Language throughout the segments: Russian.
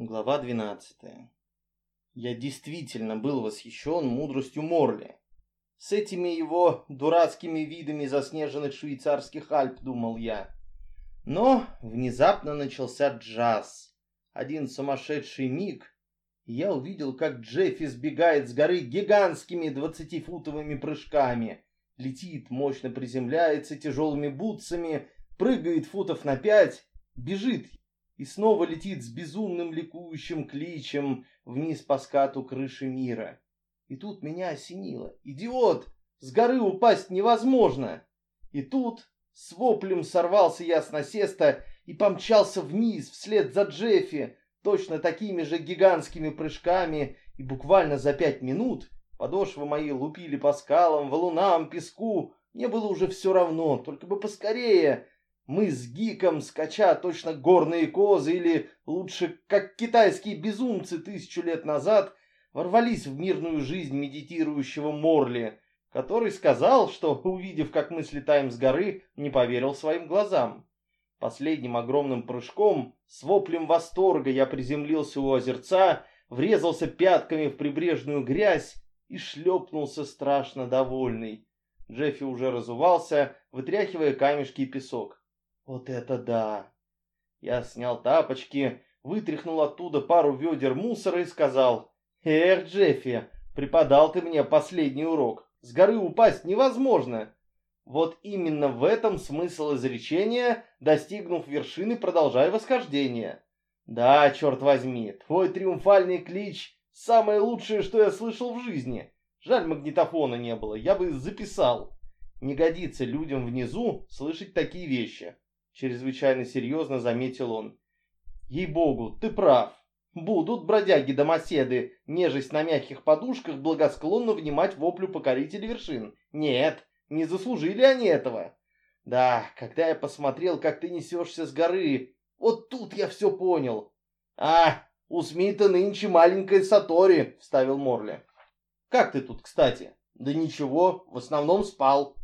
Глава 12. Я действительно был восхищен мудростью Морли. С этими его дурацкими видами заснеженных швейцарских Альп, думал я. Но внезапно начался джаз. Один сумасшедший миг, и я увидел, как Джеффи сбегает с горы гигантскими двадцатифутовыми прыжками. Летит, мощно приземляется тяжелыми бутсами, прыгает футов на пять, бежит и снова летит с безумным ликующим кличем вниз по скату крыши мира. И тут меня осенило. Идиот! С горы упасть невозможно! И тут с воплем сорвался я с насеста и помчался вниз вслед за Джеффи, точно такими же гигантскими прыжками, и буквально за пять минут подошвы мои лупили по скалам, валунам, песку. Мне было уже все равно, только бы поскорее, мы с Гиком, скача точно горные козы, или лучше, как китайские безумцы тысячу лет назад, ворвались в мирную жизнь медитирующего Морли, который сказал, что, увидев, как мы слетаем с горы, не поверил своим глазам. Последним огромным прыжком, с воплем восторга я приземлился у озерца, врезался пятками в прибрежную грязь и шлепнулся страшно довольный. Джеффи уже разувался, вытряхивая камешки и песок. Вот это да! Я снял тапочки, вытряхнул оттуда пару ведер мусора и сказал, «Эх, Джеффи, преподал ты мне последний урок. С горы упасть невозможно». Вот именно в этом смысл изречения, достигнув вершины, продолжай восхождение. Да, черт возьми, твой триумфальный клич – самое лучшее, что я слышал в жизни. Жаль, магнитофона не было, я бы записал. Не годится людям внизу слышать такие вещи. Чрезвычайно серьезно заметил он. Ей-богу, ты прав. Будут бродяги-домоседы, нежесть на мягких подушках, благосклонно внимать воплю покорителей вершин. Нет, не заслужили они этого. Да, когда я посмотрел, как ты несешься с горы, вот тут я все понял. А, у Смита нынче маленькая Сатори, вставил Морли. Как ты тут, кстати? Да ничего, в основном спал.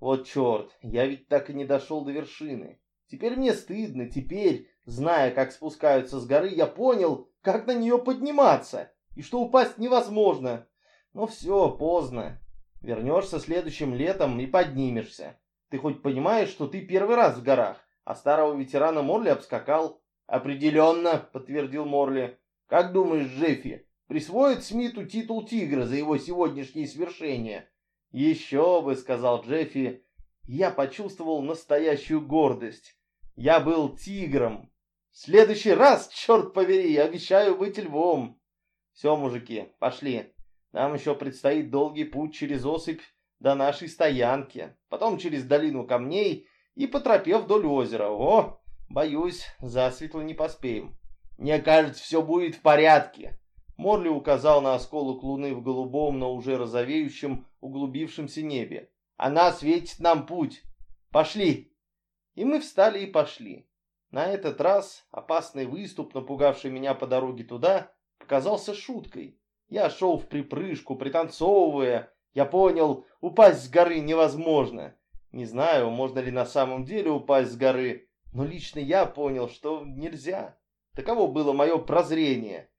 Вот черт, я ведь так и не дошел до вершины. Теперь мне стыдно, теперь, зная, как спускаются с горы, я понял, как на нее подниматься, и что упасть невозможно. Но все, поздно. Вернешься следующим летом и поднимешься. Ты хоть понимаешь, что ты первый раз в горах, а старого ветерана Морли обскакал? Определенно, подтвердил Морли. Как думаешь, Джеффи, присвоит Смиту титул тигра за его сегодняшние свершения? Еще бы, сказал Джеффи, я почувствовал настоящую гордость. Я был тигром. В следующий раз, черт побери, обещаю быть львом. Все, мужики, пошли. Нам еще предстоит долгий путь через осыпь до нашей стоянки, потом через долину камней и по тропе вдоль озера. О, боюсь, засветло не поспеем. Мне кажется, все будет в порядке. Морли указал на осколок луны в голубом, но уже розовеющем, углубившемся небе. Она светит нам путь. Пошли. И мы встали и пошли. На этот раз опасный выступ, напугавший меня по дороге туда, показался шуткой. Я шел в припрыжку, пританцовывая. Я понял, упасть с горы невозможно. Не знаю, можно ли на самом деле упасть с горы, но лично я понял, что нельзя. Таково было мое прозрение.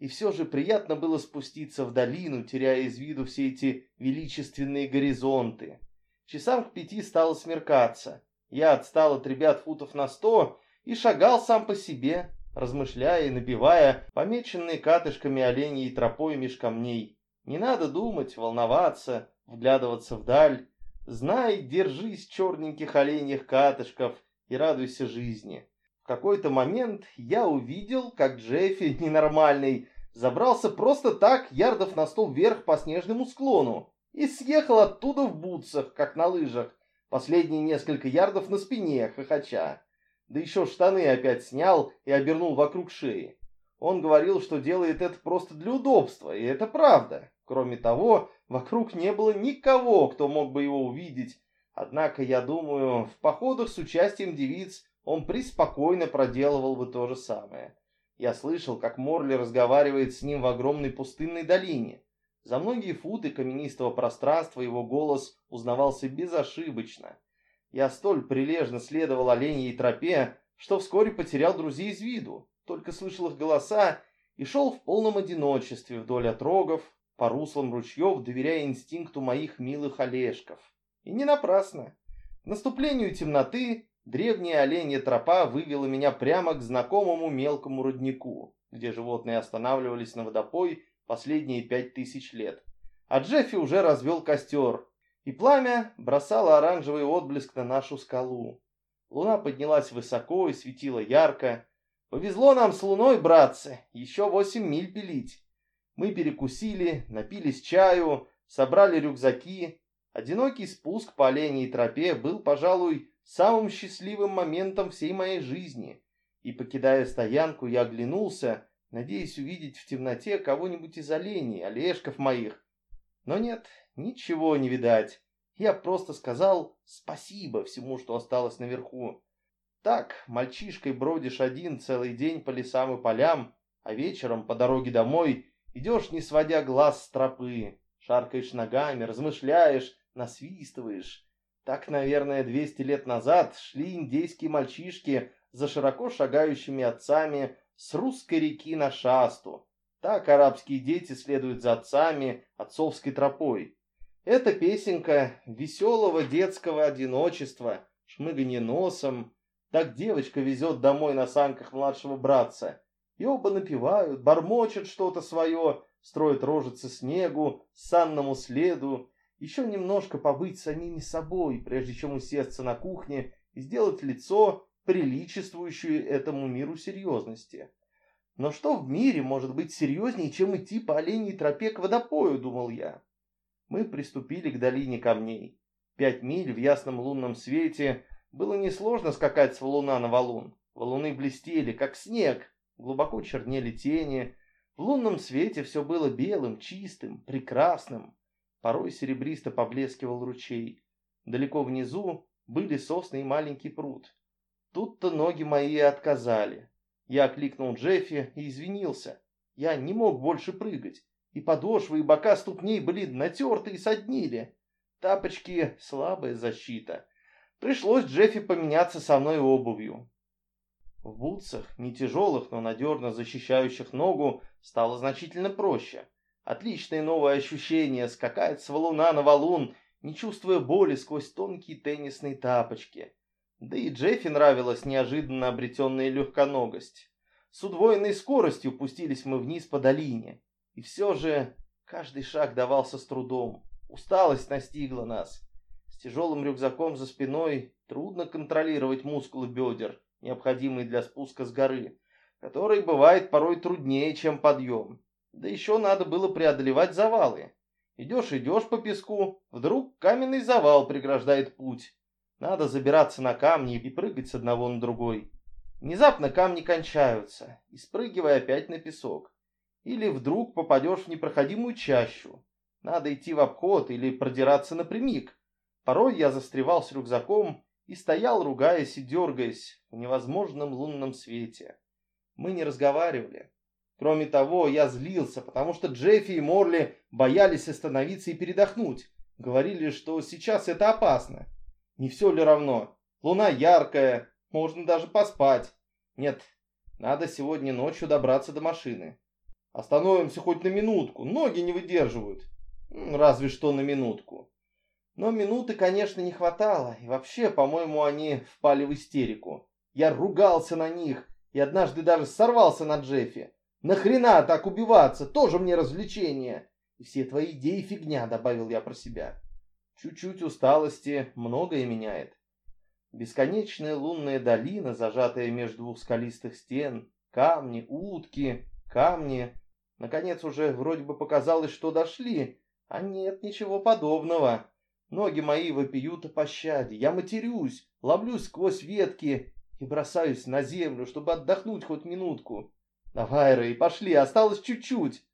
И все же приятно было спуститься в долину, теряя из виду все эти величественные горизонты. Часам к пяти стало смеркаться. Я отстал от ребят футов на сто и шагал сам по себе, размышляя и набивая помеченные катышками оленей тропой меж камней. Не надо думать, волноваться, вглядываться вдаль. Знай, держись черненьких оленьих катышков и радуйся жизни. В какой-то момент я увидел, как Джеффи, ненормальный, забрался просто так ярдов на сто вверх по снежному склону и съехал оттуда в бутсах, как на лыжах, Последние несколько ярдов на спине, хохоча. Да еще штаны опять снял и обернул вокруг шеи. Он говорил, что делает это просто для удобства, и это правда. Кроме того, вокруг не было никого, кто мог бы его увидеть. Однако, я думаю, в походах с участием девиц он преспокойно проделывал бы то же самое. Я слышал, как Морли разговаривает с ним в огромной пустынной долине. За многие футы каменистого пространства его голос узнавался безошибочно. Я столь прилежно следовал оленьей тропе, что вскоре потерял друзей из виду. только слышал их голоса и шел в полном одиночестве вдоль отрогов, по руслам ручьев, доверяя инстинкту моих милых олешков. И не напрасно. К наступлению темноты древняя оленья тропа вывела меня прямо к знакомому мелкому роднику, где животные останавливались на водопой последние пять тысяч лет. А Джеффи уже развел костер, и пламя бросало оранжевый отблеск на нашу скалу. Луна поднялась высоко и светила ярко. Повезло нам с луной, братцы, еще восемь миль пилить. Мы перекусили, напились чаю, собрали рюкзаки. Одинокий спуск по оленей тропе был, пожалуй, самым счастливым моментом всей моей жизни. И, покидая стоянку, я оглянулся, надеясь увидеть в темноте кого-нибудь из оленей, олешков моих. Но нет, ничего не видать. Я просто сказал спасибо всему, что осталось наверху. Так, мальчишкой бродишь один целый день по лесам и полям, а вечером по дороге домой идешь, не сводя глаз с тропы, шаркаешь ногами, размышляешь, насвистываешь. Так, наверное, двести лет назад шли индейские мальчишки за широко шагающими отцами с русской реки на шасту. Так арабские дети следуют за отцами отцовской тропой. Это песенка веселого детского одиночества, шмыганье носом. Так девочка везет домой на санках младшего братца. И оба напевают, бормочут что-то свое, строят рожицы снегу, санному следу. Еще немножко побыть самими собой, прежде чем усесться на кухне и сделать лицо, приличествующую этому миру серьезности. Но что в мире может быть серьезнее, чем идти по оленьей тропе к водопою, думал я. Мы приступили к долине камней. Пять миль в ясном лунном свете было несложно скакать с валуна на валун. Валуны блестели, как снег, глубоко чернели тени. В лунном свете все было белым, чистым, прекрасным. Порой серебристо поблескивал ручей. Далеко внизу были сосны и маленький пруд. Тут-то ноги мои отказали. Я окликнул Джеффи и извинился. Я не мог больше прыгать, и подошвы и бока ступней были натерты и соднили. Тапочки — слабая защита. Пришлось Джеффи поменяться со мной обувью. В бутсах, не тяжелых, но надежно защищающих ногу, стало значительно проще. Отличное новое ощущение скакать с валуна на валун, не чувствуя боли сквозь тонкие теннисные тапочки. Да и Джеффи нравилась неожиданно обретенная легконогость. С удвоенной скоростью пустились мы вниз по долине. И все же каждый шаг давался с трудом. Усталость настигла нас. С тяжелым рюкзаком за спиной трудно контролировать мускулы бедер, необходимые для спуска с горы, который бывает порой труднее, чем подъем. Да еще надо было преодолевать завалы. Идешь-идешь по песку, вдруг каменный завал преграждает путь. Надо забираться на камни и прыгать с одного на другой. Внезапно камни кончаются, и спрыгивай опять на песок. Или вдруг попадешь в непроходимую чащу. Надо идти в обход или продираться напрямик. Порой я застревал с рюкзаком и стоял, ругаясь и дергаясь в невозможном лунном свете. Мы не разговаривали. Кроме того, я злился, потому что Джеффи и Морли боялись остановиться и передохнуть. Говорили, что сейчас это опасно. Не все ли равно? Луна яркая, можно даже поспать. Нет, надо сегодня ночью добраться до машины. Остановимся хоть на минутку, ноги не выдерживают. Разве что на минутку. Но минуты, конечно, не хватало, и вообще, по-моему, они впали в истерику. Я ругался на них и однажды даже сорвался на Джеффи. Нахрена так убиваться? Тоже мне развлечение. И все твои идеи фигня, добавил я про себя. Чуть-чуть усталости многое меняет. Бесконечная лунная долина, зажатая между двух скалистых стен, камни, утки, камни. Наконец уже вроде бы показалось, что дошли, а нет ничего подобного. Ноги мои вопиют о пощаде. Я матерюсь, ловлюсь сквозь ветки и бросаюсь на землю, чтобы отдохнуть хоть минутку. Давай, Рэй, пошли, осталось чуть-чуть.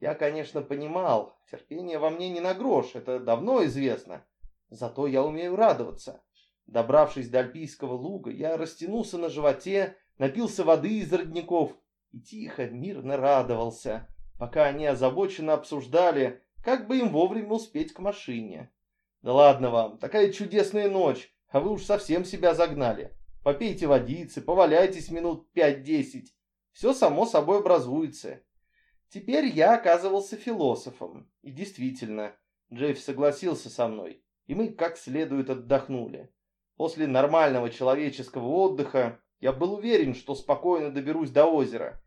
Я, конечно, понимал, терпение во мне не на грош, это давно известно. Зато я умею радоваться. Добравшись до Альпийского луга, я растянулся на животе, напился воды из родников и тихо, мирно радовался, пока они озабоченно обсуждали, как бы им вовремя успеть к машине. Да ладно вам, такая чудесная ночь, а вы уж совсем себя загнали. Попейте водицы, поваляйтесь минут пять-десять. Все само собой образуется. Теперь я оказывался философом. И действительно, Джефф согласился со мной, и мы как следует отдохнули. После нормального человеческого отдыха я был уверен, что спокойно доберусь до озера.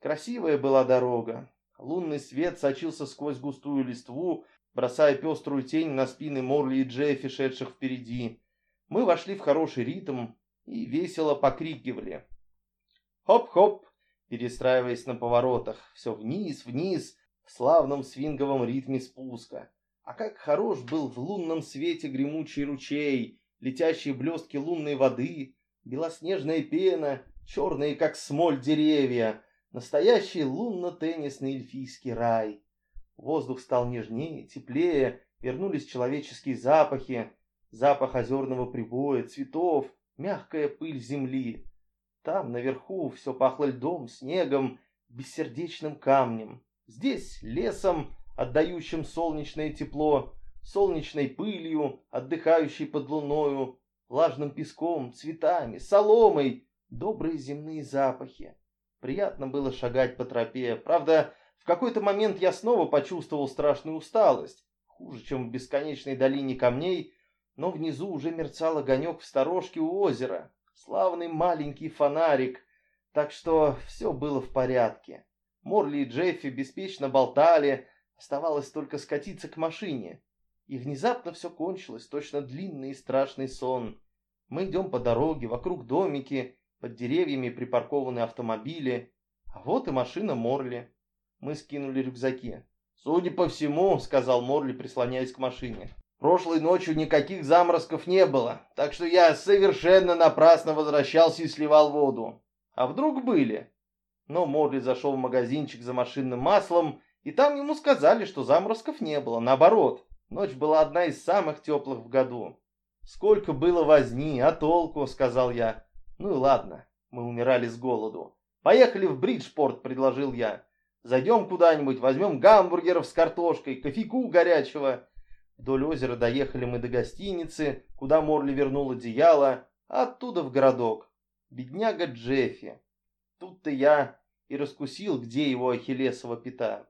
Красивая была дорога. Лунный свет сочился сквозь густую листву, бросая пеструю тень на спины Морли и Джеффи, шедших впереди. Мы вошли в хороший ритм и весело покрикивали. Хоп-хоп, перестраиваясь на поворотах, все вниз, вниз, в славном свинговом ритме спуска. А как хорош был в лунном свете гремучий ручей, летящие блестки лунной воды, белоснежная пена, черные, как смоль, деревья, настоящий лунно-теннисный эльфийский рай. Воздух стал нежнее, теплее, вернулись человеческие запахи, запах озерного прибоя, цветов, мягкая пыль земли. Там, наверху, все пахло льдом, снегом, бессердечным камнем. Здесь лесом, отдающим солнечное тепло, солнечной пылью, отдыхающей под луною, влажным песком, цветами, соломой, добрые земные запахи. Приятно было шагать по тропе. Правда, в какой-то момент я снова почувствовал страшную усталость. Хуже, чем в бесконечной долине камней, но внизу уже мерцал огонек в сторожке у озера. Славный маленький фонарик. Так что все было в порядке. Морли и Джеффи беспечно болтали, оставалось только скатиться к машине. И внезапно все кончилось, точно длинный и страшный сон. Мы идем по дороге, вокруг домики, под деревьями припаркованы автомобили. А вот и машина Морли. Мы скинули рюкзаки. «Судя по всему», — сказал Морли, прислоняясь к машине, «прошлой ночью никаких заморозков не было, так что я совершенно напрасно возвращался и сливал воду. А вдруг были?» Но Морли зашел в магазинчик за машинным маслом, и там ему сказали, что заморозков не было, наоборот. Ночь была одна из самых теплых в году. Сколько было возни, а толку, сказал я. Ну и ладно, мы умирали с голоду. Поехали в Бриджпорт, предложил я. Зайдем куда-нибудь, возьмем гамбургеров с картошкой, кофейку горячего. Вдоль озера доехали мы до гостиницы, куда Морли вернул одеяло, а оттуда в городок. Бедняга Джеффи. Тут-то я и раскусил, где его ахиллесова пята.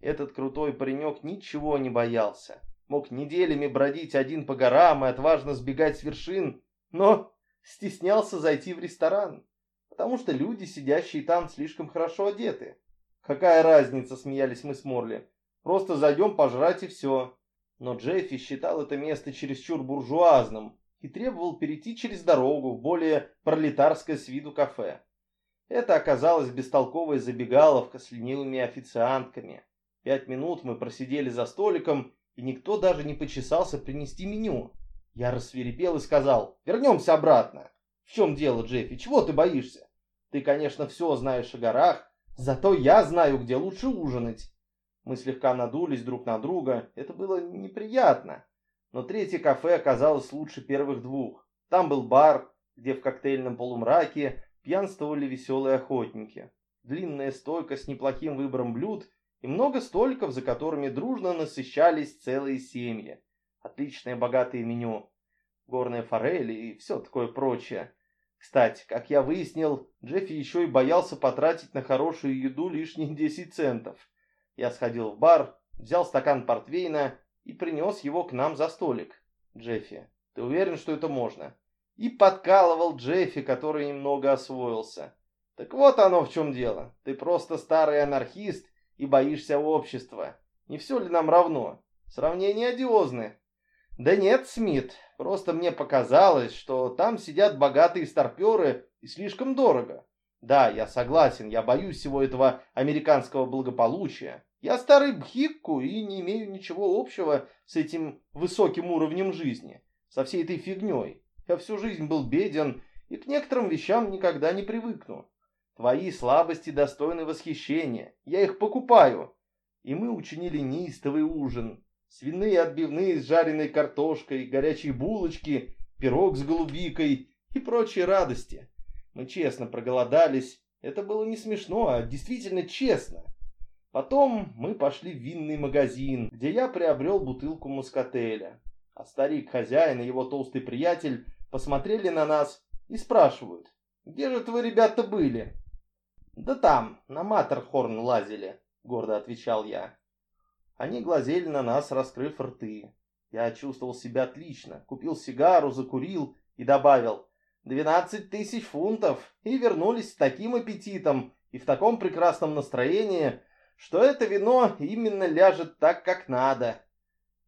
Этот крутой паренек ничего не боялся мог неделями бродить один по горам и отважно сбегать с вершин, но стеснялся зайти в ресторан, потому что люди, сидящие там, слишком хорошо одеты. Какая разница, смеялись мы с Морли. Просто зайдем пожрать и все. Но Джеффи считал это место чересчур буржуазным и требовал перейти через дорогу в более пролетарское с виду кафе. Это оказалась бестолковая забегаловка с ленивыми официантками. Пять минут мы просидели за столиком и никто даже не почесался принести меню. Я рассверепел и сказал, вернемся обратно. В чем дело, Джеффи, чего ты боишься? Ты, конечно, все знаешь о горах, зато я знаю, где лучше ужинать. Мы слегка надулись друг на друга, это было неприятно. Но третье кафе оказалось лучше первых двух. Там был бар, где в коктейльном полумраке пьянствовали веселые охотники. Длинная стойка с неплохим выбором блюд и много столиков, за которыми дружно насыщались целые семьи. Отличное богатое меню, горная форель и все такое прочее. Кстати, как я выяснил, Джеффи еще и боялся потратить на хорошую еду лишние 10 центов. Я сходил в бар, взял стакан портвейна и принес его к нам за столик. Джеффи, ты уверен, что это можно? И подкалывал Джеффи, который немного освоился. Так вот оно в чем дело. Ты просто старый анархист и боишься общества. Не все ли нам равно? Сравнения одиозны. Да нет, Смит, просто мне показалось, что там сидят богатые старперы и слишком дорого. Да, я согласен, я боюсь всего этого американского благополучия. Я старый бхикку и не имею ничего общего с этим высоким уровнем жизни, со всей этой фигней. Я всю жизнь был беден и к некоторым вещам никогда не привыкну. Твои слабости достойны восхищения. Я их покупаю. И мы учинили неистовый ужин. Свиные отбивные с жареной картошкой, горячие булочки, пирог с голубикой и прочие радости. Мы честно проголодались. Это было не смешно, а действительно честно. Потом мы пошли в винный магазин, где я приобрел бутылку мускателя. А старик-хозяин и его толстый приятель посмотрели на нас и спрашивают, «Где же вы, ребята, были?» Да там, на Матерхорн лазили, гордо отвечал я. Они глазели на нас, раскрыв рты. Я чувствовал себя отлично, купил сигару, закурил и добавил «двенадцать тысяч фунтов» и вернулись с таким аппетитом и в таком прекрасном настроении, что это вино именно ляжет так, как надо.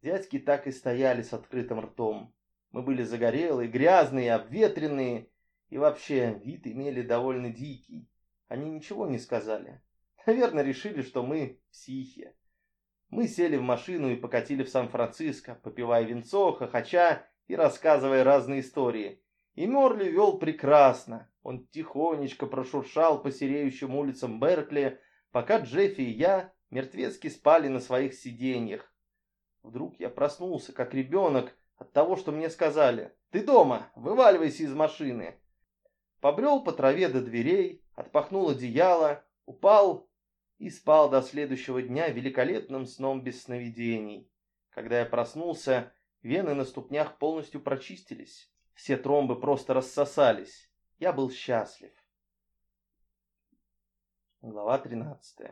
Дядьки так и стояли с открытым ртом. Мы были загорелые, грязные, обветренные и вообще вид имели довольно дикий. Они ничего не сказали. Наверное, решили, что мы психи. Мы сели в машину и покатили в Сан-Франциско, попивая винцо, хохоча и рассказывая разные истории. И Морли вел прекрасно. Он тихонечко прошуршал по сереющим улицам Беркли, пока Джеффи и я мертвецки спали на своих сиденьях. Вдруг я проснулся, как ребенок, от того, что мне сказали. «Ты дома! Вываливайся из машины!» Побрел по траве до дверей, отпахнул одеяло, упал и спал до следующего дня великолепным сном без сновидений. Когда я проснулся, вены на ступнях полностью прочистились. Все тромбы просто рассосались. Я был счастлив. Глава 13.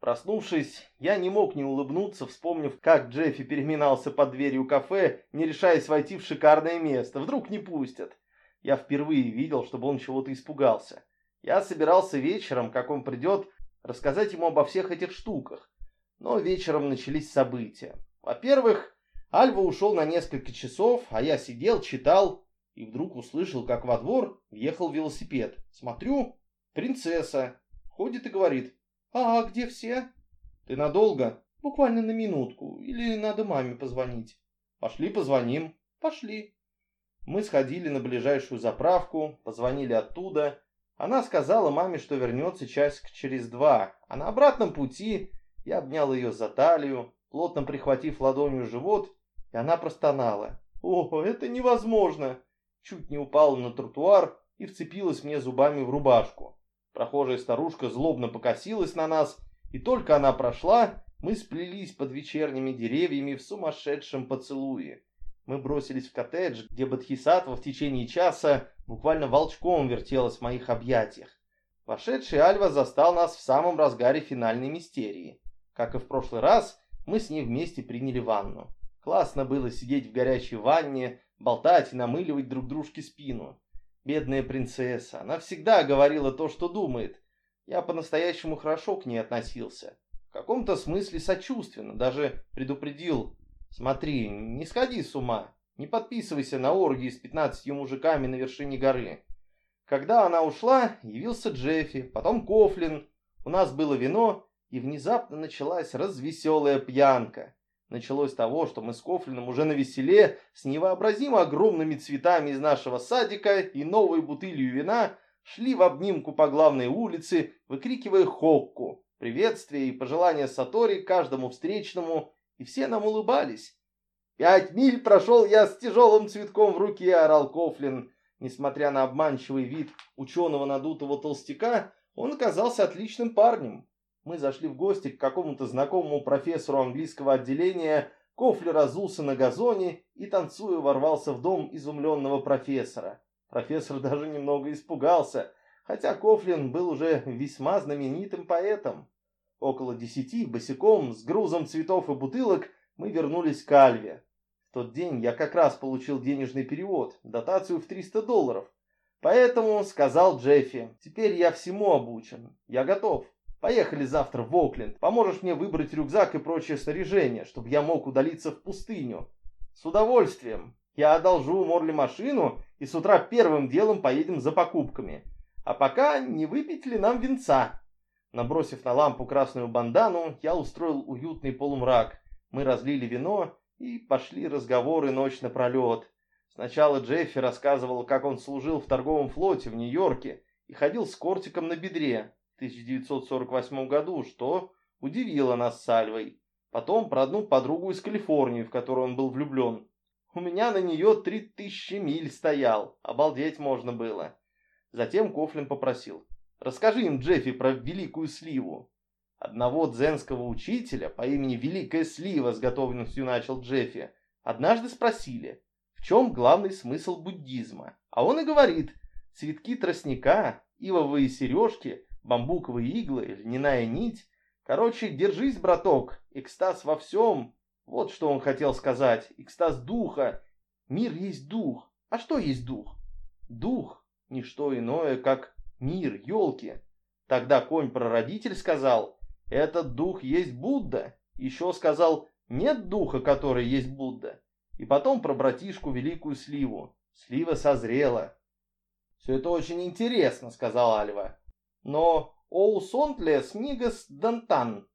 Проснувшись, я не мог не улыбнуться, вспомнив, как Джеффи переминался под дверью кафе, не решаясь войти в шикарное место. Вдруг не пустят. Я впервые видел, чтобы он чего-то испугался. Я собирался вечером, как он придет, рассказать ему обо всех этих штуках. Но вечером начались события. Во-первых, Альва ушел на несколько часов, а я сидел, читал, и вдруг услышал, как во двор въехал велосипед. Смотрю, принцесса ходит и говорит, «А где все?» «Ты надолго?» «Буквально на минутку. Или надо маме позвонить?» «Пошли позвоним». «Пошли». Мы сходили на ближайшую заправку, позвонили оттуда, она сказала маме, что вернется часик через два, а на обратном пути я обнял ее за талию, плотно прихватив ладонью живот, и она простонала. «О, это невозможно!» Чуть не упала на тротуар и вцепилась мне зубами в рубашку. Прохожая старушка злобно покосилась на нас, и только она прошла, мы сплелись под вечерними деревьями в сумасшедшем поцелуе. Мы бросились в коттедж, где Бадхисатва в течение часа буквально волчком вертелась в моих объятиях. Вошедший Альва застал нас в самом разгаре финальной мистерии. Как и в прошлый раз, мы с ней вместе приняли ванну. Классно было сидеть в горячей ванне, болтать и намыливать друг дружке спину. Бедная принцесса, она всегда говорила то, что думает. Я по-настоящему хорошо к ней относился. В каком-то смысле сочувственно, даже предупредил Смотри, не сходи с ума. Не подписывайся на оргии с пятнадцатью мужиками на вершине горы. Когда она ушла, явился Джеффи, потом Кофлин. У нас было вино, и внезапно началась развеселая пьянка. Началось с того, что мы с Кофлином уже на веселе, с невообразимо огромными цветами из нашего садика и новой бутылью вина шли в обнимку по главной улице, выкрикивая хокку, приветствия и пожелания Сатори каждому встречному, и все нам улыбались. «Пять миль прошел я с тяжелым цветком в руке», — орал Кофлин. Несмотря на обманчивый вид ученого надутого толстяка, он оказался отличным парнем. Мы зашли в гости к какому-то знакомому профессору английского отделения. Кофли разулся на газоне и, танцуя, ворвался в дом изумленного профессора. Профессор даже немного испугался, хотя Кофлин был уже весьма знаменитым поэтом. Около десяти, босиком, с грузом цветов и бутылок, мы вернулись к Альве. В тот день я как раз получил денежный перевод, дотацию в 300 долларов. Поэтому сказал Джеффи, теперь я всему обучен, я готов. Поехали завтра в Окленд, поможешь мне выбрать рюкзак и прочее снаряжение, чтобы я мог удалиться в пустыню. С удовольствием. Я одолжу у Морли машину и с утра первым делом поедем за покупками. А пока не выпить ли нам венца? Набросив на лампу красную бандану, я устроил уютный полумрак. Мы разлили вино и пошли разговоры ночь напролет. Сначала Джеффи рассказывал, как он служил в торговом флоте в Нью-Йорке и ходил с кортиком на бедре 1948 году, что удивило нас с Альвой. Потом про одну подругу из Калифорнии, в которую он был влюблен. У меня на нее три тысячи миль стоял, обалдеть можно было. Затем Кофлин попросил, Расскажи им, Джеффи, про Великую Сливу. Одного дзенского учителя по имени Великая Слива с готовностью начал Джеффи. Однажды спросили, в чем главный смысл буддизма. А он и говорит, цветки тростника, ивовые сережки, бамбуковые иглы, льняная нить. Короче, держись, браток, экстаз во всем. Вот что он хотел сказать, экстаз духа. Мир есть дух. А что есть дух? Дух – не что иное, как мир, елки. Тогда конь-прародитель сказал, этот дух есть Будда. Еще сказал, нет духа, который есть Будда. И потом про братишку великую сливу. Слива созрела. Все это очень интересно, сказал Альва. Но оу сонтлес нигас дантан.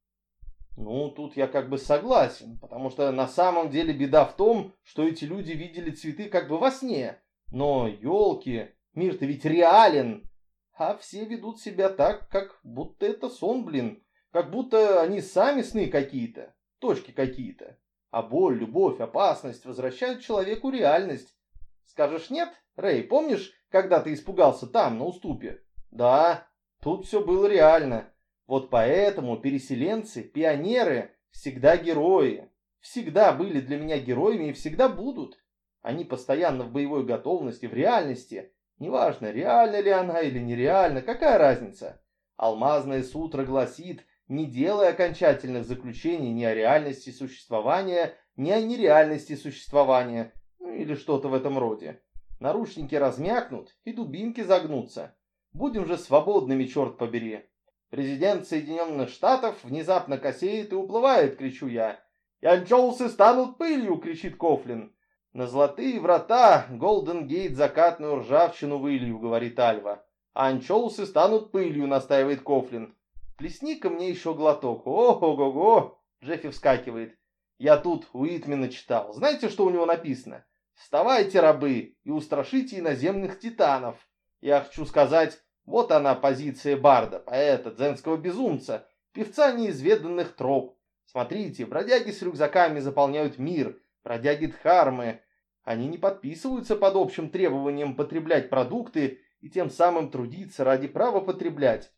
Ну, тут я как бы согласен, потому что на самом деле беда в том, что эти люди видели цветы как бы во сне. Но, елки, мир-то ведь реален, а все ведут себя так, как будто это сон, блин. Как будто они сами сны какие-то, точки какие-то. А боль, любовь, опасность возвращают человеку реальность. Скажешь нет, Рэй, помнишь, когда ты испугался там, на уступе? Да, тут все было реально. Вот поэтому переселенцы, пионеры, всегда герои. Всегда были для меня героями и всегда будут. Они постоянно в боевой готовности, в реальности. Неважно, реальна ли она или нереальна, какая разница? Алмазная сутра гласит, не делай окончательных заключений ни о реальности существования, ни о нереальности существования, ну или что-то в этом роде. Наручники размякнут и дубинки загнутся. Будем же свободными, черт побери. Президент Соединенных Штатов внезапно косеет и уплывает, кричу я. «Янчоусы станут пылью!» — кричит Кофлин. «На золотые врата Голден Гейт закатную ржавчину вылью», — говорит Альва. «А анчоусы станут пылью», — настаивает Кофлин. «Плесни-ка мне еще глоток». «Ого-го-го!» — Джеффи вскакивает. «Я тут Уитмена читал. Знаете, что у него написано? Вставайте, рабы, и устрашите иноземных титанов. Я хочу сказать, вот она позиция барда, поэта, дзенского безумца, певца неизведанных троп. Смотрите, бродяги с рюкзаками заполняют мир, бродяги Дхармы. Они не подписываются под общим требованием потреблять продукты и тем самым трудиться ради права потреблять.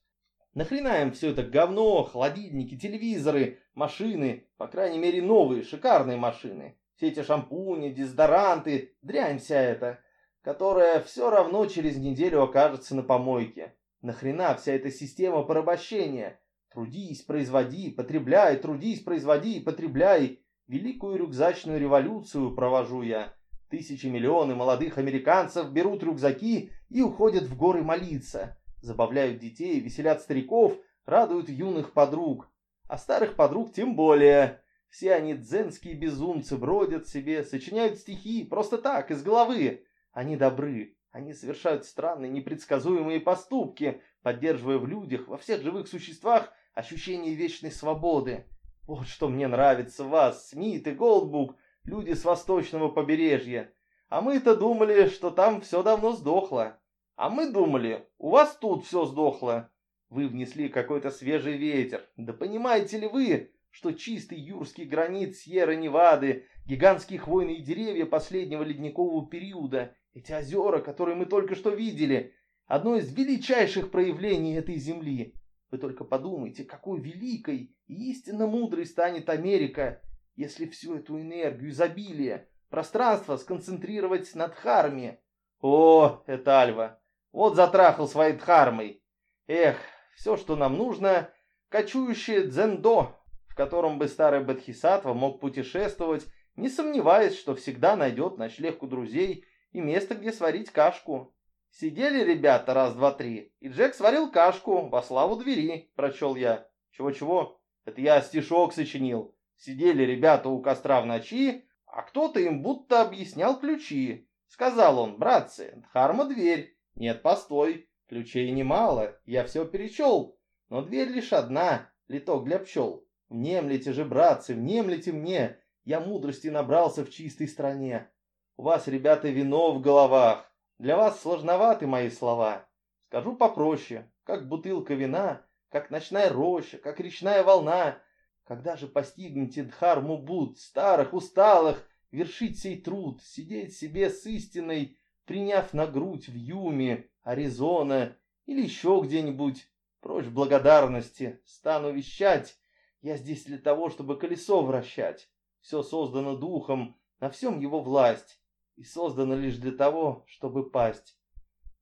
Нахрена им все это говно, холодильники, телевизоры, машины, по крайней мере новые, шикарные машины. Все эти шампуни, дезодоранты, дрянь вся эта, которая все равно через неделю окажется на помойке. Нахрена вся эта система порабощения? Трудись, производи, потребляй, трудись, производи, потребляй. Великую рюкзачную революцию провожу я. Тысячи миллионы молодых американцев берут рюкзаки и уходят в горы молиться. Забавляют детей, веселят стариков, радуют юных подруг. А старых подруг тем более. Все они дзенские безумцы, бродят себе, сочиняют стихи, просто так, из головы. Они добры, они совершают странные, непредсказуемые поступки, поддерживая в людях, во всех живых существах, ощущение вечной свободы. Вот что мне нравится вас, Смит и Голдбук, люди с восточного побережья. А мы-то думали, что там все давно сдохло. А мы думали, у вас тут все сдохло. Вы внесли какой-то свежий ветер. Да понимаете ли вы, что чистый юрский гранит Сьерра-Невады, гигантские хвойные деревья последнего ледникового периода, эти озера, которые мы только что видели, одно из величайших проявлений этой земли. Вы только подумайте, какой великой и истинно мудрой станет Америка, если всю эту энергию, изобилие, пространство сконцентрировать над Дхарме. О, это Альва, вот затрахал своей Дхармой. Эх, все, что нам нужно, кочующее дзендо, в котором бы старый Бадхисатва мог путешествовать, не сомневаясь, что всегда найдет ночлег у друзей и место, где сварить кашку. Сидели ребята раз, два, три, и Джек сварил кашку во славу двери, прочел я. Чего-чего? Это я стишок сочинил. Сидели ребята у костра в ночи, а кто-то им будто объяснял ключи. Сказал он, братцы, Дхарма дверь. Нет, постой, ключей немало, я все перечел. Но дверь лишь одна, литок для пчел. Внемлите же, братцы, внемлите мне, я мудрости набрался в чистой стране. У вас, ребята, вино в головах. Для вас сложноваты мои слова. Скажу попроще, как бутылка вина, как ночная роща, как речная волна. Когда же постигнете Дхарму Буд, старых, усталых, вершить сей труд, сидеть себе с истиной, приняв на грудь в Юме, Аризона или еще где-нибудь, прочь благодарности, стану вещать. Я здесь для того, чтобы колесо вращать. Все создано духом, на всем его власть и создано лишь для того, чтобы пасть.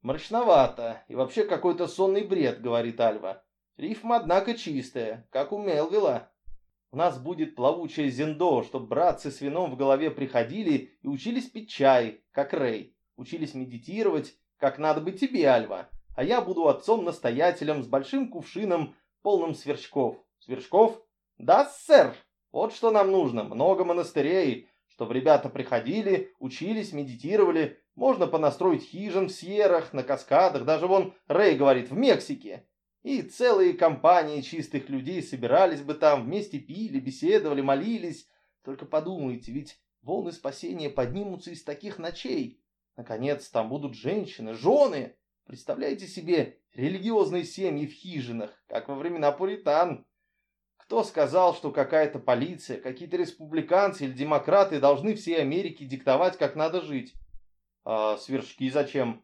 Мрачновато и вообще какой-то сонный бред, говорит Альва. Рифма, однако, чистая, как у Мелвилла. У нас будет плавучее зендо, чтоб братцы с вином в голове приходили и учились пить чай, как Рэй. Учились медитировать, как надо бы тебе, Альва. А я буду отцом-настоятелем с большим кувшином, полным сверчков. Сверчков? Да, сэр. Вот что нам нужно. Много монастырей, чтобы ребята приходили, учились, медитировали. Можно понастроить хижин в Сьеррах, на каскадах, даже вон Рэй говорит, в Мексике. И целые компании чистых людей собирались бы там, вместе пили, беседовали, молились. Только подумайте, ведь волны спасения поднимутся из таких ночей. Наконец, там будут женщины, жены. Представляете себе религиозные семьи в хижинах, как во времена пуритан. Кто сказал, что какая-то полиция, какие-то республиканцы или демократы должны всей Америке диктовать, как надо жить? А сверчки зачем?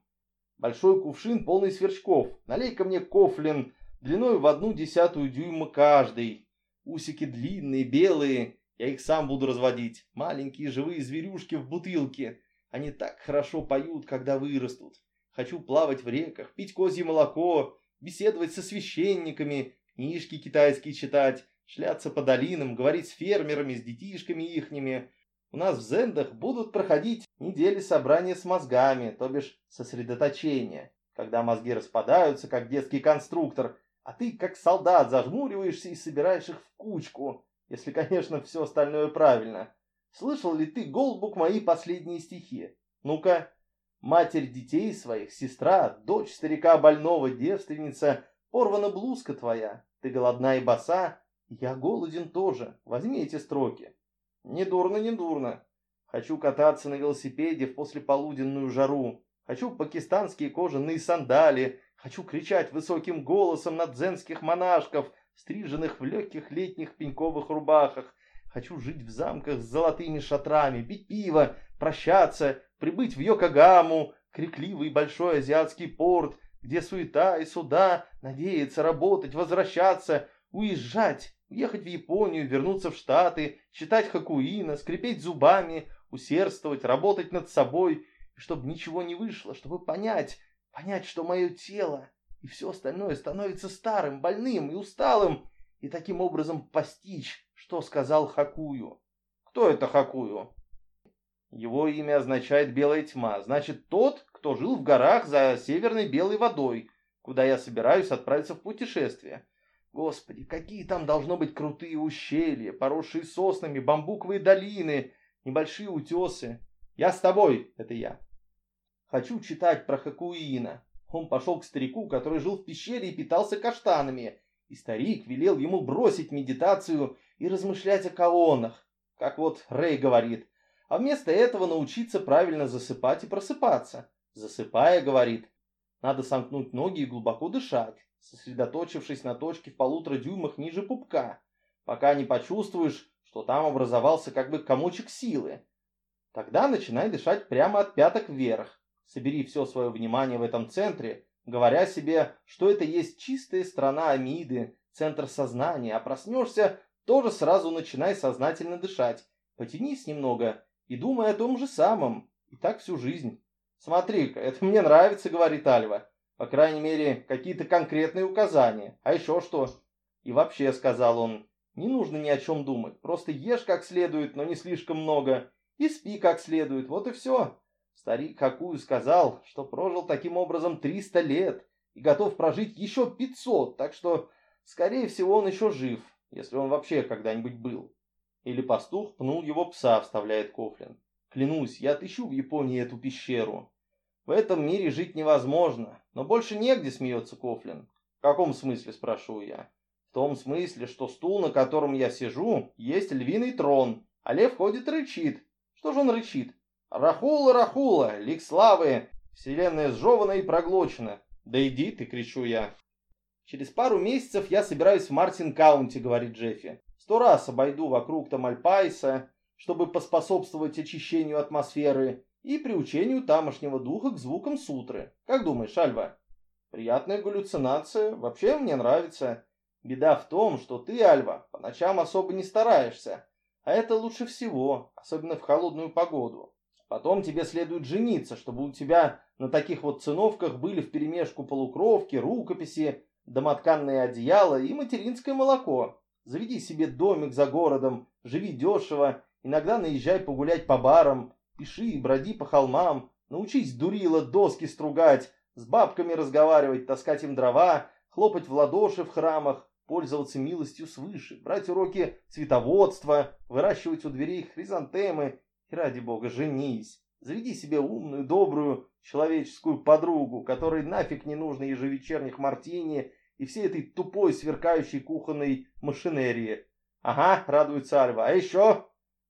Большой кувшин, полный сверчков. Налей-ка мне кофлин длиной в одну десятую дюйма каждый. Усики длинные, белые. Я их сам буду разводить. Маленькие живые зверюшки в бутылке. Они так хорошо поют, когда вырастут. Хочу плавать в реках, пить козье молоко, беседовать со священниками, книжки китайские читать, шляться по долинам, говорить с фермерами, с детишками ихними. У нас в Зендах будут проходить недели собрания с мозгами, то бишь сосредоточения, когда мозги распадаются, как детский конструктор, а ты, как солдат, зажмуриваешься и собираешь их в кучку, если, конечно, все остальное правильно. Слышал ли ты, Голдбук, мои последние стихи? Ну-ка. Матерь детей своих, сестра, дочь старика больного, девственница, порвана блузка твоя, ты голодна и боса, я голоден тоже, возьми эти строки. Не дурно, не дурно. Хочу кататься на велосипеде в послеполуденную жару. Хочу пакистанские кожаные сандали. Хочу кричать высоким голосом на дзенских монашков, стриженных в легких летних пеньковых рубахах. Хочу жить в замках с золотыми шатрами, пить пиво, прощаться, прибыть в Йокогаму, крикливый большой азиатский порт, где суета и суда, надеяться, работать, возвращаться, уезжать, Ехать в Японию, вернуться в Штаты, читать Хакуина, скрипеть зубами, усердствовать, работать над собой, и чтобы ничего не вышло, чтобы понять, понять, что мое тело и все остальное становится старым, больным и усталым, и таким образом постичь, что сказал Хакую. Кто это Хакую? Его имя означает «белая тьма», значит тот, кто жил в горах за северной белой водой, куда я собираюсь отправиться в путешествие. Господи, какие там должно быть крутые ущелья, поросшие соснами, бамбуковые долины, небольшие утесы. Я с тобой, это я. Хочу читать про Хакуина. Он пошел к старику, который жил в пещере и питался каштанами. И старик велел ему бросить медитацию и размышлять о каонах, как вот Рэй говорит. А вместо этого научиться правильно засыпать и просыпаться. Засыпая, говорит, надо сомкнуть ноги и глубоко дышать сосредоточившись на точке в полутора дюймах ниже пупка, пока не почувствуешь, что там образовался как бы комочек силы. Тогда начинай дышать прямо от пяток вверх. Собери все свое внимание в этом центре, говоря себе, что это есть чистая страна Амиды, центр сознания, а проснешься, тоже сразу начинай сознательно дышать. Потянись немного и думай о том же самом. И так всю жизнь. Смотри-ка, это мне нравится, говорит Альва. По крайней мере, какие-то конкретные указания. А еще что? И вообще, сказал он, не нужно ни о чем думать. Просто ешь как следует, но не слишком много. И спи как следует. Вот и все. Старик Хакую сказал, что прожил таким образом 300 лет и готов прожить еще 500, так что, скорее всего, он еще жив, если он вообще когда-нибудь был. Или пастух пнул его пса, вставляет Кофлин. Клянусь, я отыщу в Японии эту пещеру. В этом мире жить невозможно. Но больше негде, смеется Кофлин. В каком смысле, спрошу я. В том смысле, что стул, на котором я сижу, есть львиный трон, а лев ходит рычит. Что же он рычит? Рахула, Рахула, лик славы, вселенная сжевана и проглочена. Да иди ты, кричу я. Через пару месяцев я собираюсь в Мартин-Каунти, говорит Джеффи. Сто раз обойду вокруг Тамальпайса, чтобы поспособствовать очищению атмосферы, и приучению тамошнего духа к звукам сутры. Как думаешь, Альва? Приятная галлюцинация, вообще мне нравится. Беда в том, что ты, Альва, по ночам особо не стараешься, а это лучше всего, особенно в холодную погоду. Потом тебе следует жениться, чтобы у тебя на таких вот циновках были вперемешку полукровки, рукописи, домотканное одеяло и материнское молоко. Заведи себе домик за городом, живи дешево, иногда наезжай погулять по барам, пиши, броди по холмам, научись дурила доски стругать, с бабками разговаривать, таскать им дрова, хлопать в ладоши в храмах, пользоваться милостью свыше, брать уроки цветоводства, выращивать у дверей хризантемы и, ради бога, женись. Заведи себе умную, добрую, человеческую подругу, которой нафиг не нужно ежевечерних мартини и всей этой тупой, сверкающей кухонной машинерии. Ага, радуется Альва. А еще?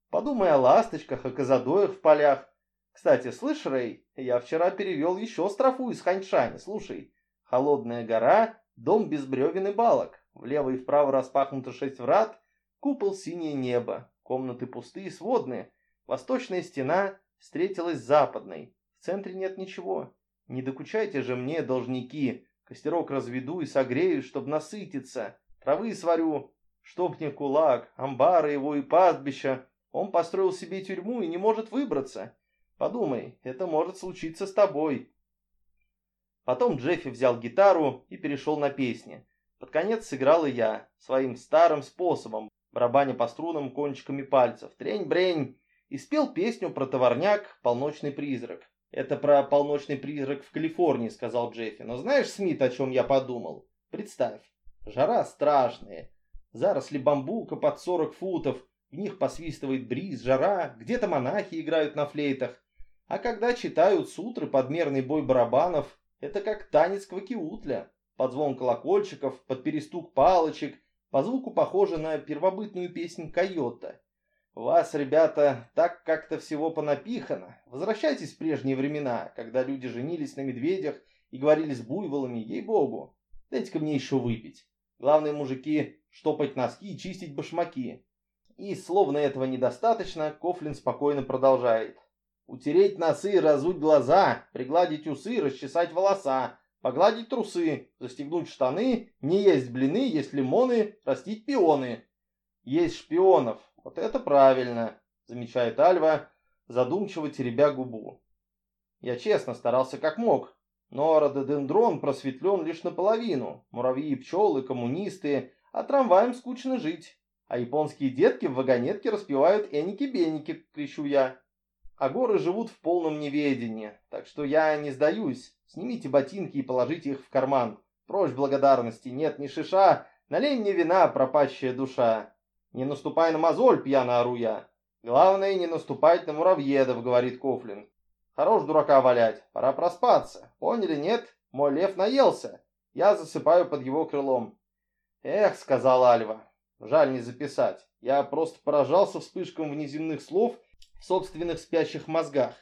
Подумай о ласточках, о казадоях в полях. Кстати, слышь, Рэй, я вчера перевел еще строфу из Ханьшани. Слушай, холодная гора, дом без бревен и балок. Влево и вправо распахнуто шесть врат, купол синее небо, комнаты пустые, сводные. Восточная стена встретилась с западной. В центре нет ничего. Не докучайте же мне, должники. Костерок разведу и согрею, чтоб насытиться. Травы сварю, чтоб не кулак, амбары его и пастбища. Он построил себе тюрьму и не может выбраться. Подумай, это может случиться с тобой. Потом Джеффи взял гитару и перешел на песни. Под конец сыграл и я, своим старым способом, барабаня по струнам кончиками пальцев. Трень-брень! И спел песню про товарняк «Полночный призрак». «Это про полночный призрак в Калифорнии», — сказал Джеффи. «Но знаешь, Смит, о чем я подумал? Представь, жара страшная, заросли бамбука под 40 футов, в них посвистывает бриз, жара, где-то монахи играют на флейтах. А когда читают сутры подмерный бой барабанов, это как танец квакиутля под звон колокольчиков, под перестук палочек, по звуку похоже на первобытную песнь койота. Вас, ребята, так как-то всего понапихано. Возвращайтесь в прежние времена, когда люди женились на медведях и говорили с буйволами, ей-богу. Дайте-ка мне еще выпить. Главное, мужики, штопать носки и чистить башмаки. И, словно этого недостаточно, Кофлин спокойно продолжает. Утереть носы, разуть глаза, пригладить усы, расчесать волоса, погладить трусы, застегнуть штаны, не есть блины, есть лимоны, растить пионы. Есть шпионов, вот это правильно, замечает Альва, задумчиво теребя губу. Я честно старался как мог, но рододендрон просветлен лишь наполовину. Муравьи и пчелы, коммунисты, а трамваем скучно жить. А японские детки в вагонетке распевают «Эники-беники», кричу я. А горы живут в полном неведении, так что я не сдаюсь. Снимите ботинки и положите их в карман. Прочь благодарности, нет ни шиша, налей мне вина, пропащая душа. Не наступай на мозоль, пьяно ору я. Главное, не наступать на муравьедов, говорит Кофлин. Хорош дурака валять, пора проспаться. Поняли, нет? Мой лев наелся. Я засыпаю под его крылом. Эх, сказал Альва, жаль не записать. Я просто поражался вспышкам внеземных слов в собственных спящих мозгах.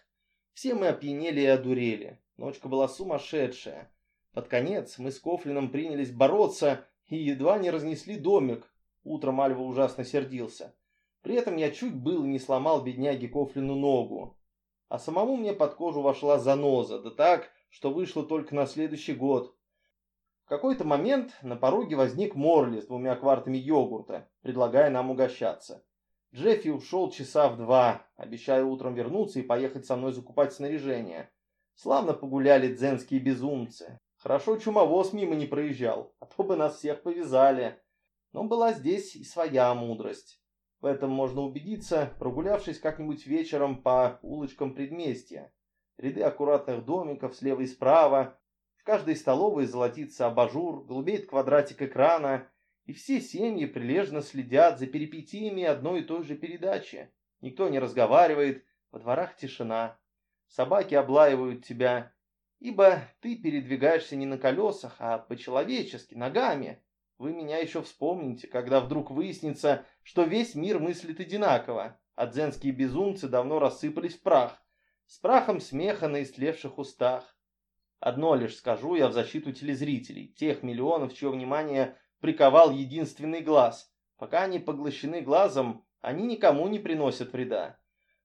Все мы опьянели и одурели. Ночка была сумасшедшая. Под конец мы с Кофлином принялись бороться и едва не разнесли домик. Утром Альва ужасно сердился. При этом я чуть было не сломал бедняге Кофлину ногу. А самому мне под кожу вошла заноза, да так, что вышло только на следующий год. В какой-то момент на пороге возник Морли с двумя квартами йогурта, предлагая нам угощаться. Джеффи ушел часа в два, обещая утром вернуться и поехать со мной закупать снаряжение. Славно погуляли дзенские безумцы. Хорошо чумовоз мимо не проезжал, а то бы нас всех повязали. Но была здесь и своя мудрость. В этом можно убедиться, прогулявшись как-нибудь вечером по улочкам предместья. Ряды аккуратных домиков слева и справа. В каждой столовой золотится абажур, голубеет квадратик экрана, и все семьи прилежно следят за перипетиями одной и той же передачи. Никто не разговаривает, во дворах тишина. Собаки облаивают тебя, ибо ты передвигаешься не на колесах, а по-человечески, ногами. Вы меня еще вспомните, когда вдруг выяснится, что весь мир мыслит одинаково, а дзенские безумцы давно рассыпались в прах, с прахом смеха на истлевших устах. Одно лишь скажу я в защиту телезрителей, тех миллионов, чье внимание приковал единственный глаз. Пока они поглощены глазом, они никому не приносят вреда.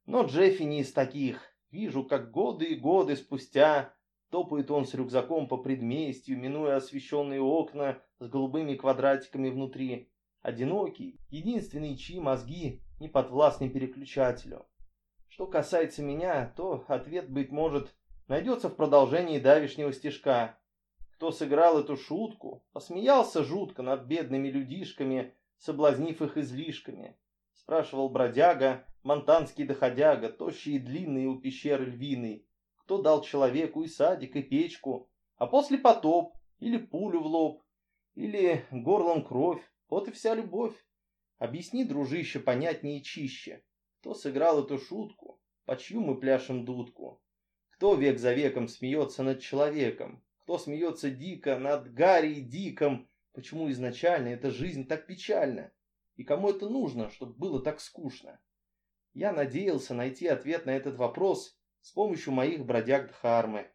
Но Джеффи не из таких. Вижу, как годы и годы спустя топает он с рюкзаком по предместью, минуя освещенные окна с голубыми квадратиками внутри. Одинокий, единственный, чьи мозги не подвластны переключателю. Что касается меня, то ответ, быть может, найдется в продолжении давишнего стишка. Кто сыграл эту шутку, посмеялся жутко над бедными людишками, соблазнив их излишками. Спрашивал бродяга, монтанский доходяга, тощий и длинный у пещеры львиной, кто дал человеку и садик, и печку, а после потоп, или пулю в лоб, или горлом кровь, вот и вся любовь. Объясни, дружище, понятнее и чище, кто сыграл эту шутку, по чью мы пляшем дудку, кто век за веком смеется над человеком, кто смеется дико над Гарри Диком, почему изначально эта жизнь так печальна, и кому это нужно, чтобы было так скучно. Я надеялся найти ответ на этот вопрос с помощью моих бродяг Дхармы.